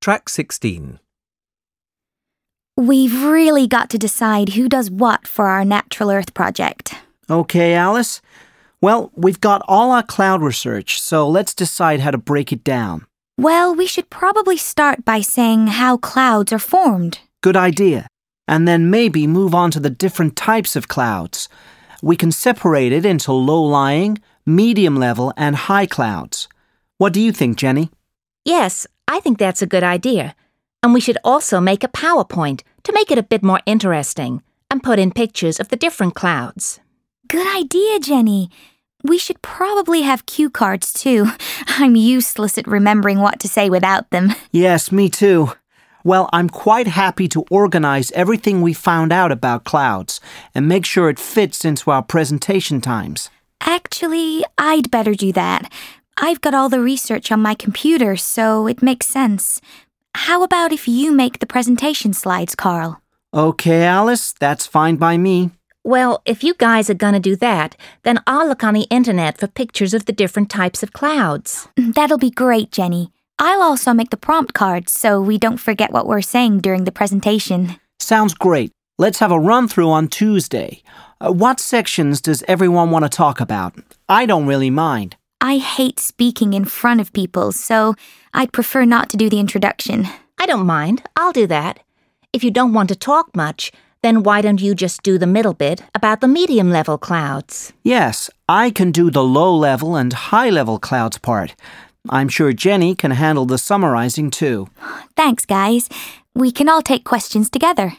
Track 16. We've really got to decide who does what for our Natural Earth project. Okay, Alice. Well, we've got all our cloud research, so let's decide how to break it down. Well, we should probably start by saying how clouds are formed. Good idea. And then maybe move on to the different types of clouds. We can separate it into low lying, medium level, and high clouds. What do you think, Jenny? Yes, I think that's a good idea. And we should also make a PowerPoint to make it a bit more interesting and put in pictures of the different clouds. Good idea, Jenny. We should probably have cue cards too. I'm useless at remembering what to say without them. Yes, me too. Well, I'm quite happy to organize everything we found out about clouds and make sure it fits into our presentation times. Actually, I'd better do that. I've got all the research on my computer, so it makes sense. How about if you make the presentation slides, Carl? Okay, Alice, that's fine by me. Well, if you guys are gonna do that, then I'll look on the internet for pictures of the different types of clouds. That'll be great, Jenny. I'll also make the prompt cards so we don't forget what we're saying during the presentation. Sounds great. Let's have a run through on Tuesday. Uh, what sections does everyone want to talk about? I don't really mind. I hate speaking in front of people, so I'd prefer not to do the introduction. I don't mind, I'll do that. If you don't want to talk much, then why don't you just do the middle bit about the medium level clouds? Yes, I can do the low level and high level clouds part. I'm sure Jenny can handle the summarizing too. Thanks, guys. We can all take questions together.